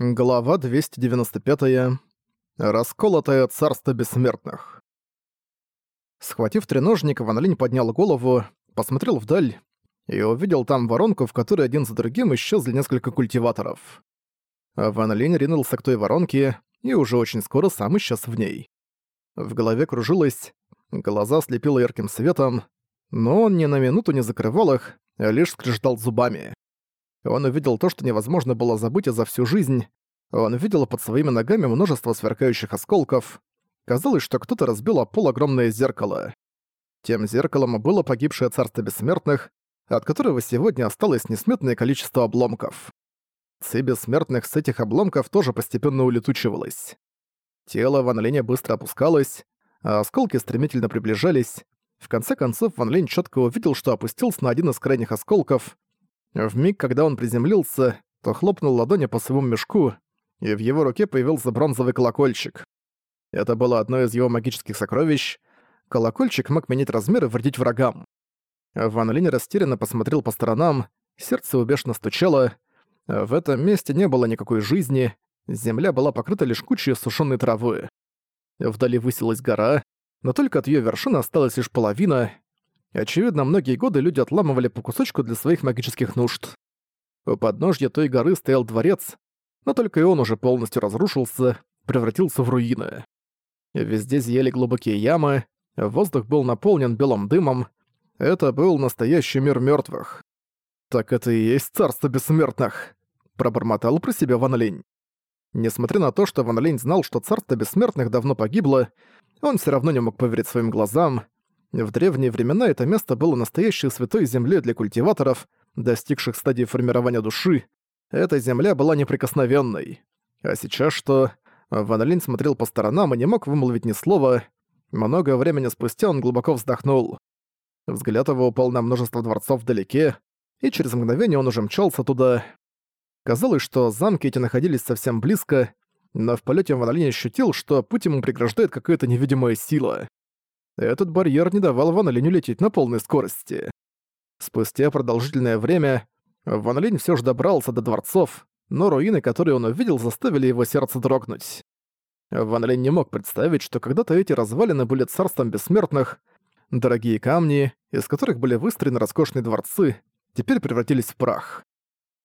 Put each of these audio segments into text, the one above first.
Глава 295. Расколотое царство бессмертных. Схватив треножник, Ван Линь поднял голову, посмотрел вдаль и увидел там воронку, в которой один за другим исчезли несколько культиваторов. Ван Линь ринулся к той воронке и уже очень скоро сам исчез в ней. В голове кружилось, глаза слепило ярким светом, но он ни на минуту не закрывал их, а лишь скрежетал зубами. Он увидел то, что невозможно было забыть за всю жизнь. Он видел под своими ногами множество сверкающих осколков. Казалось, что кто-то разбил о пол огромное зеркало. Тем зеркалом было погибшее царство бессмертных, от которого сегодня осталось несметное количество обломков. Ци бессмертных с этих обломков тоже постепенно улетучивалось. Тело Ван Линя быстро опускалось, а осколки стремительно приближались. В конце концов Ван Линь чётко увидел, что опустился на один из крайних осколков, в миг, когда он приземлился, то хлопнул ладони по своему мешку, и в его руке появился бронзовый колокольчик. Это было одно из его магических сокровищ. Колокольчик мог менять размер и вредить врагам. Ван Линь растерянно посмотрел по сторонам, сердце убежно стучало. В этом месте не было никакой жизни, земля была покрыта лишь кучей сушеной травы. Вдали высилась гора, но только от ее вершины осталась лишь половина, Очевидно, многие годы люди отламывали по кусочку для своих магических нужд. У подножья той горы стоял дворец, но только и он уже полностью разрушился, превратился в руины. Везде зияли глубокие ямы, воздух был наполнен белым дымом. Это был настоящий мир мертвых. «Так это и есть царство бессмертных», — пробормотал про себя Ван Линь. Несмотря на то, что Ван Линь знал, что царство бессмертных давно погибло, он все равно не мог поверить своим глазам — в древние времена это место было настоящей святой землей для культиваторов, достигших стадии формирования души. Эта земля была неприкосновенной. А сейчас что? Ван Линь смотрел по сторонам и не мог вымолвить ни слова. Много времени спустя он глубоко вздохнул. Взгляд его упал на множество дворцов вдалеке, и через мгновение он уже мчался туда. Казалось, что замки эти находились совсем близко, но в полете Ван Линь ощутил, что путь ему преграждает какая-то невидимая сила. Этот барьер не давал Ван Линю лететь на полной скорости. Спустя продолжительное время Ван Линь всё же добрался до дворцов, но руины, которые он увидел, заставили его сердце дрогнуть. Ван Линь не мог представить, что когда-то эти развалины были царством бессмертных, дорогие камни, из которых были выстроены роскошные дворцы, теперь превратились в прах.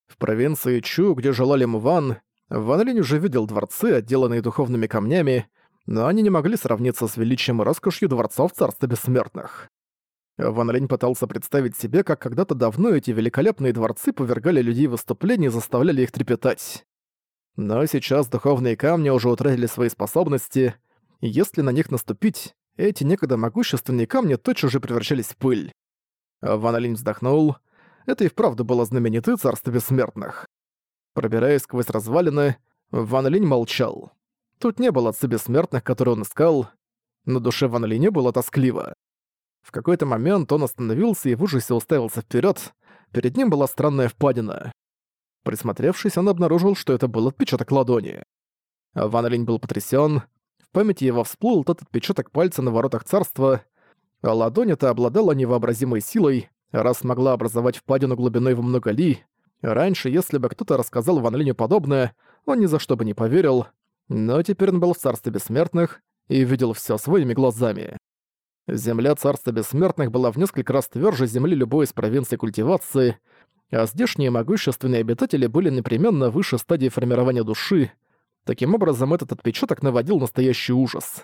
В провинции Чу, где жила Лим Ван, Ван Линь уже видел дворцы, отделанные духовными камнями, но они не могли сравниться с величием и роскошью дворцов Царства Бессмертных. Ван Линь пытался представить себе, как когда-то давно эти великолепные дворцы повергали людей в выступление и заставляли их трепетать. Но сейчас духовные камни уже утратили свои способности, и если на них наступить, эти некогда могущественные камни тотчас же превращались в пыль. Ван Линь вздохнул. Это и вправду было знаменитое Царство Бессмертных. Пробираясь сквозь развалины, Ван Линь молчал. Тут не было отца бессмертных, которые он искал. На душе Ван Ли не было тоскливо. В какой-то момент он остановился и в ужасе уставился вперед. Перед ним была странная впадина. Присмотревшись, он обнаружил, что это был отпечаток ладони. Ван Линь был потрясен. В памяти его всплыл тот отпечаток пальца на воротах царства, ладонь эта обладала невообразимой силой, раз могла образовать впадину глубиной во много ли. Раньше, если бы кто-то рассказал Ван Линю подобное, он ни за что бы не поверил, но теперь он был в царстве бессмертных и видел все своими глазами. Земля царства бессмертных была в несколько раз тверже земли любой из провинций культивации, а здешние могущественные обитатели были непременно выше стадии формирования души. Таким образом, этот отпечаток наводил настоящий ужас.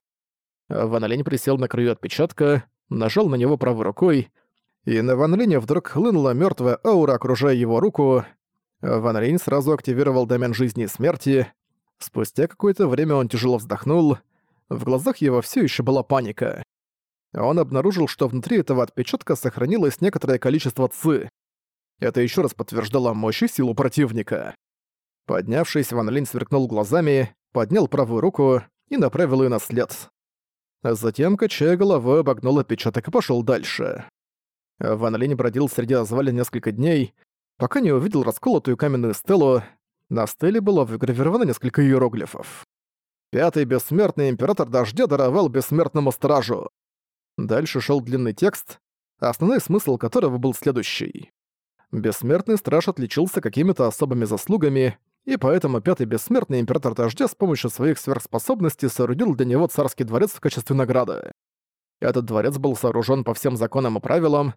Ван Линь присел на краю отпечатка, нажал на него правой рукой, и на Ван Линя вдруг хлынула мертвая аура, окружая его руку. Ван Линь сразу активировал домен жизни и смерти, Спустя какое-то время он тяжело вздохнул. В глазах его все еще была паника. Он обнаружил, что внутри этого отпечатка сохранилось некоторое количество ци. Это еще раз подтверждало мощь и силу противника. Поднявшись, Ван Линь сверкнул глазами, поднял правую руку и направил ее на след. Затем, качая головой, обогнул отпечаток и пошел дальше. Ван Линь бродил среди развалин несколько дней, пока не увидел расколотую каменную стелу, на стеле было выгравировано несколько иероглифов. Пятый бессмертный император дождя даровал бессмертному стражу. Дальше шел длинный текст, основной смысл которого был следующий. Бессмертный страж отличился какими-то особыми заслугами и поэтому Пятый Бессмертный Император Дождя с помощью своих сверхспособностей соорудил для него царский дворец в качестве награды. Этот дворец был сооружен по всем законам и правилам,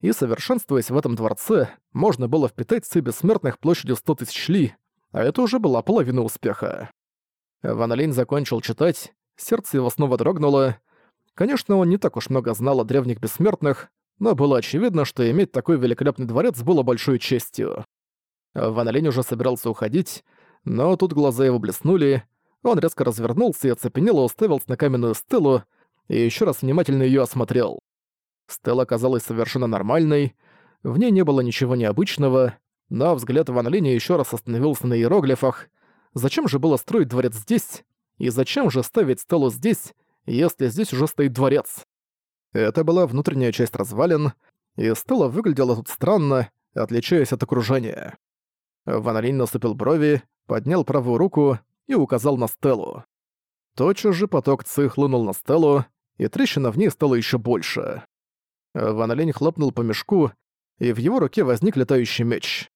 и, совершенствуясь в этом дворце, можно было впитать ци бессмертных площадью 100 тысяч ли, а это уже была половина успеха. Ван Линь закончил читать, сердце его снова дрогнуло. Конечно, он не так уж много знал о древних бессмертных, но было очевидно, что иметь такой великолепный дворец было большой честью. Ван Линь уже собирался уходить, но тут глаза его блеснули, он резко развернулся и оцепенело уставился на каменную стелу и еще раз внимательно ее осмотрел. Стелла казалась совершенно нормальной, в ней не было ничего необычного, но взгляд Ван Линя еще раз остановился на иероглифах. Зачем же было строить дворец здесь? И зачем же ставить стелу здесь, если здесь уже стоит дворец? Это была внутренняя часть развалин, и стела выглядела тут странно, отличаясь от окружения. Ван Линь наступил брови, поднял правую руку и указал на стелу. Тотчас же поток ци хлынул на стелу, и трещина в ней стала еще больше. Ван Линь хлопнул по мешку, и в его руке возник летающий меч.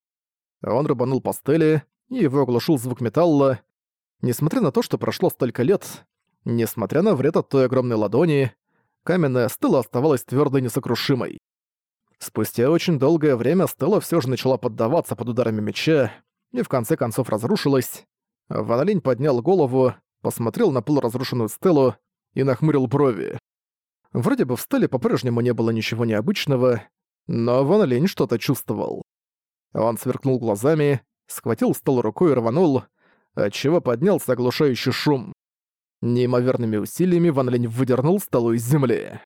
Он рубанул по стеле, и его оглушил звук металла. Несмотря на то, что прошло столько лет, несмотря на вред от той огромной ладони, каменная стела оставалась твердой и несокрушимой. Спустя очень долгое время стела все же начала поддаваться под ударами меча и в конце концов разрушилась. Ван Линь поднял голову, посмотрел на полуразрушенную стелу и нахмурил брови. Вроде бы в стеле по-прежнему не было ничего необычного, но Ван что-то чувствовал. Он сверкнул глазами, схватил стол рукой и рванул, отчего поднялся оглушающий шум. Неимоверными усилиями Ван Линь выдернул столу из земли.